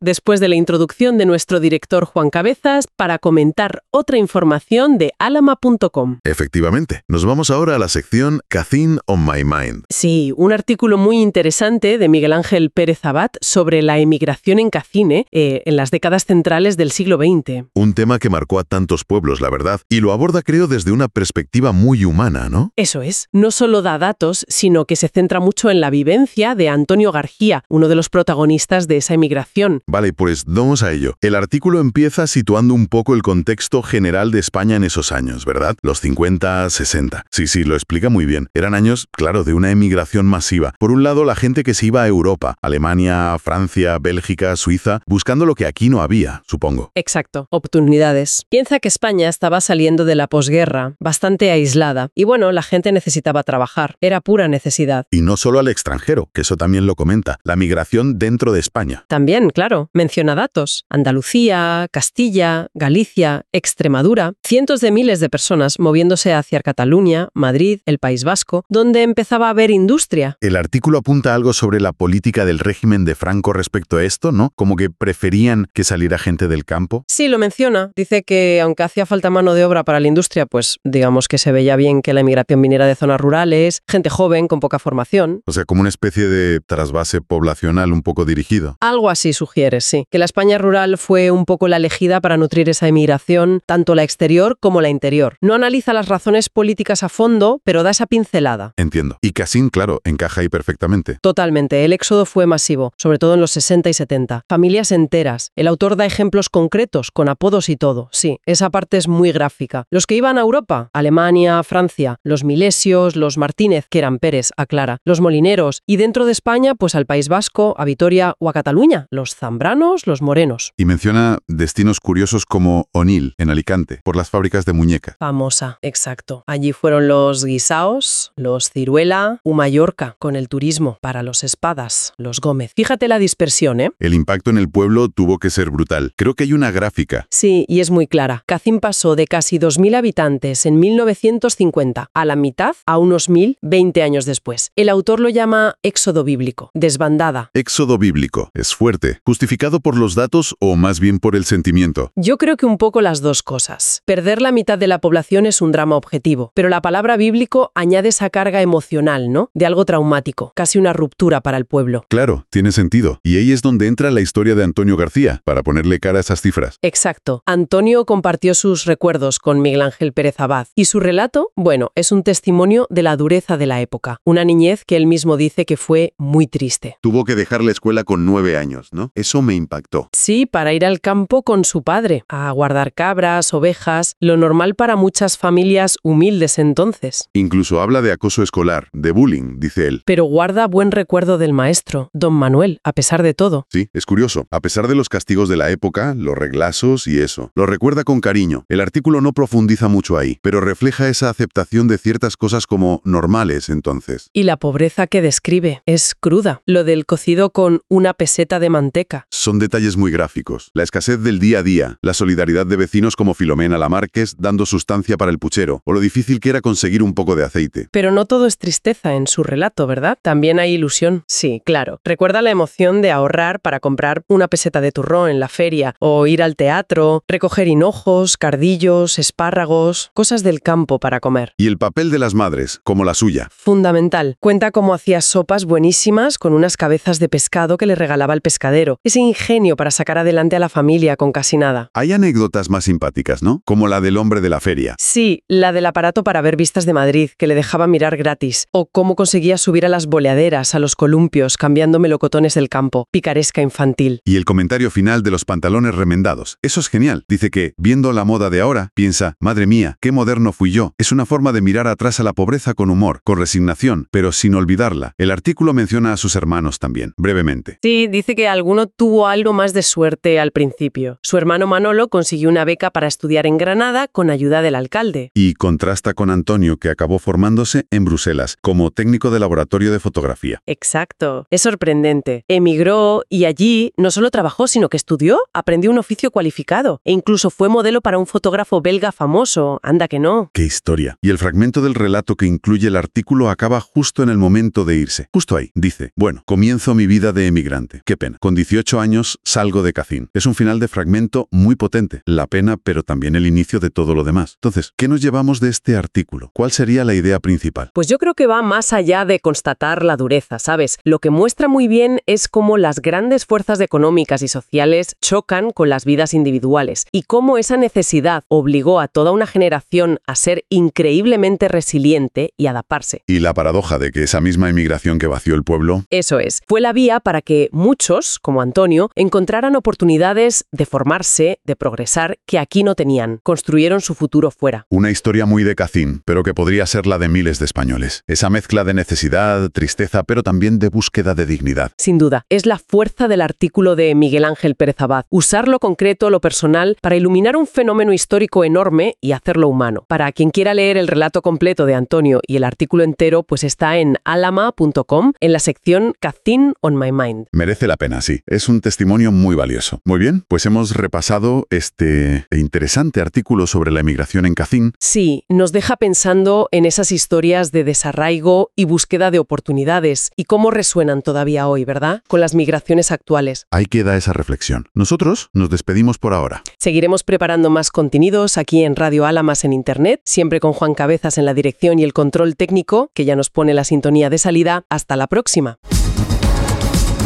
después de la introducción de nuestro director Juan Cabezas para comentar otra información de alama.com. Efectivamente, nos vamos ahora a la sección Cacín on My Mind. Sí, un artículo muy interesante de Miguel Ángel Pérez Abad sobre la emigración en Cacine eh, en las décadas centrales del siglo XX. Un tema que marcó a tantos pueblos, la verdad, y lo aborda creo desde una perspectiva muy humana, ¿no? Eso es, no solo da datos, sino que se centra mucho en la vivencia de Antonio García, uno de los protagonistas de esa emigración. Vale, pues vamos a ello. El artículo empieza situando un poco el contexto general de España en esos años, ¿verdad? Los 50, 60. Sí, sí, lo explica muy bien. Eran años, claro, de una emigración masiva. Por un lado, la gente que se iba a Europa, Alemania, Francia, Bélgica, Suiza, buscando lo que aquí no había, supongo. Exacto, oportunidades. Piensa que España estaba saliendo de la posguerra, bastante aislada, y bueno, la gente necesitaba trabajar. Era pura necesidad. Y no solo al extranjero, que eso también lo comenta, la migración dentro de España. También, claro. Menciona datos. Andalucía, Castilla, Galicia, Extremadura, cientos de miles de personas moviéndose hacia Cataluña, Madrid, el País Vasco, donde empezaba a haber industria. El artículo apunta algo sobre la política del régimen de Franco respecto a esto, ¿no? Como que preferían que saliera gente del campo. Sí, lo menciona. Dice que aunque hacía falta mano de obra para la industria, pues digamos que se veía bien que la inmigración viniera de zonas rurales, gente joven con poca formación. O sea, como una especie de trasvase poblacional un poco dirigido. Algo así sugiere, sí que la España rural fue un poco la elegida para nutrir esa emigración, tanto la exterior como la interior. No analiza las razones políticas a fondo, pero da esa pincelada. Entiendo. Y Casín, claro, encaja ahí perfectamente. Totalmente. El éxodo fue masivo, sobre todo en los 60 y 70. Familias enteras. El autor da ejemplos concretos, con apodos y todo. Sí, esa parte es muy gráfica. Los que iban a Europa, Alemania, Francia, los Milesios, los Martínez, que eran Pérez, aclara, los Molineros, y dentro de España, pues al País Vasco, a Vitoria o a Cataluña, los Zambranos, los morenos. Y menciona destinos curiosos como Onil, en Alicante, por las fábricas de muñecas. Famosa, exacto. Allí fueron los guisaos, los ciruela, u Mallorca, con el turismo, para los espadas, los Gómez. Fíjate la dispersión, ¿eh? El impacto en el pueblo tuvo que ser brutal. Creo que hay una gráfica. Sí, y es muy clara. Cacín pasó de casi 2.000 habitantes en 1950 a la mitad a unos 1.000 20 años después. El autor lo llama éxodo bíblico, desbandada. Éxodo bíblico. Es fuerte. Justificado por los datos o más bien por el sentimiento? Yo creo que un poco las dos cosas. Perder la mitad de la población es un drama objetivo, pero la palabra bíblico añade esa carga emocional, ¿no? De algo traumático, casi una ruptura para el pueblo. Claro, tiene sentido. Y ahí es donde entra la historia de Antonio García, para ponerle cara a esas cifras. Exacto. Antonio compartió sus recuerdos con Miguel Ángel Pérez Abad. Y su relato, bueno, es un testimonio de la dureza de la época. Una niñez que él mismo dice que fue muy triste. Tuvo que dejar la escuela con nueve años, ¿no? Eso me impactó Sí, para ir al campo con su padre, a guardar cabras, ovejas, lo normal para muchas familias humildes entonces. Incluso habla de acoso escolar, de bullying, dice él. Pero guarda buen recuerdo del maestro, don Manuel, a pesar de todo. Sí, es curioso. A pesar de los castigos de la época, los reglazos y eso. Lo recuerda con cariño. El artículo no profundiza mucho ahí, pero refleja esa aceptación de ciertas cosas como normales entonces. Y la pobreza que describe es cruda. Lo del cocido con una peseta de manteca. Son detalles muy gráficos. La escasez del día a día, la solidaridad de vecinos como Filomena Lamarques dando sustancia para el puchero, o lo difícil que era conseguir un poco de aceite. Pero no todo es tristeza en su relato, ¿verdad? También hay ilusión. Sí, claro. Recuerda la emoción de ahorrar para comprar una peseta de turrón en la feria, o ir al teatro, recoger hinojos, cardillos, espárragos, cosas del campo para comer. Y el papel de las madres, como la suya. Fundamental. Cuenta cómo hacía sopas buenísimas con unas cabezas de pescado que le regalaba el pescadero. Ese ingenio para sacar adelante a la familia con casi nada. Hay anécdotas más simpáticas, ¿no? Como la del hombre de la feria. Sí, la del aparato para ver vistas de Madrid, que le dejaba mirar gratis. O cómo conseguía subir a las boleaderas, a los columpios, cambiando melocotones del campo. Picaresca infantil. Y el comentario final de los pantalones remendados. Eso es genial. Dice que, viendo la moda de ahora, piensa, madre mía, qué moderno fui yo. Es una forma de mirar atrás a la pobreza con humor, con resignación, pero sin olvidarla. El artículo menciona a sus hermanos también, brevemente. Sí, dice que alguno tuvo algo más de suerte al principio. Su hermano Manolo consiguió una beca para estudiar en Granada con ayuda del alcalde. Y contrasta con Antonio, que acabó formándose en Bruselas como técnico de laboratorio de fotografía. Exacto. Es sorprendente. Emigró y allí no solo trabajó, sino que estudió, aprendió un oficio cualificado e incluso fue modelo para un fotógrafo belga famoso. Anda que no. ¡Qué historia! Y el fragmento del relato que incluye el artículo acaba justo en el momento de irse. Justo ahí. Dice, bueno, comienzo mi vida de emigrante. Qué pena. Con 18 años salgo de Cacín. Es un final de fragmento muy potente. La pena, pero también el inicio de todo lo demás. Entonces, ¿qué nos llevamos de este artículo? ¿Cuál sería la idea principal? Pues yo creo que va más allá de constatar la dureza, ¿sabes? Lo que muestra muy bien es cómo las grandes fuerzas económicas y sociales chocan con las vidas individuales y cómo esa necesidad obligó a toda una generación a ser increíblemente resiliente y adaptarse. Y la paradoja de que esa misma inmigración que vació el pueblo... Eso es, fue la vía para que muchos, como Antonio, encontraran oportunidades de formarse, de progresar, que aquí no tenían. Construyeron su futuro fuera. Una historia muy de Cacín, pero que podría ser la de miles de españoles. Esa mezcla de necesidad, tristeza, pero también de búsqueda de dignidad. Sin duda, es la fuerza del artículo de Miguel Ángel Pérez Abad. Usar lo concreto, lo personal, para iluminar un fenómeno histórico enorme y hacerlo humano. Para quien quiera leer el relato completo de Antonio y el artículo entero, pues está en alama.com en la sección Cacín on My Mind. Merece la pena, sí. Es un testimonio muy valioso. Muy bien, pues hemos repasado este interesante artículo sobre la emigración en Cacín. Sí, nos deja pensando en esas historias de desarraigo y búsqueda de oportunidades y cómo resuenan todavía hoy, ¿verdad? Con las migraciones actuales. Ahí queda esa reflexión. Nosotros nos despedimos por ahora. Seguiremos preparando más contenidos aquí en Radio Alamas en Internet, siempre con Juan Cabezas en la dirección y el control técnico, que ya nos pone la sintonía de salida. Hasta la próxima.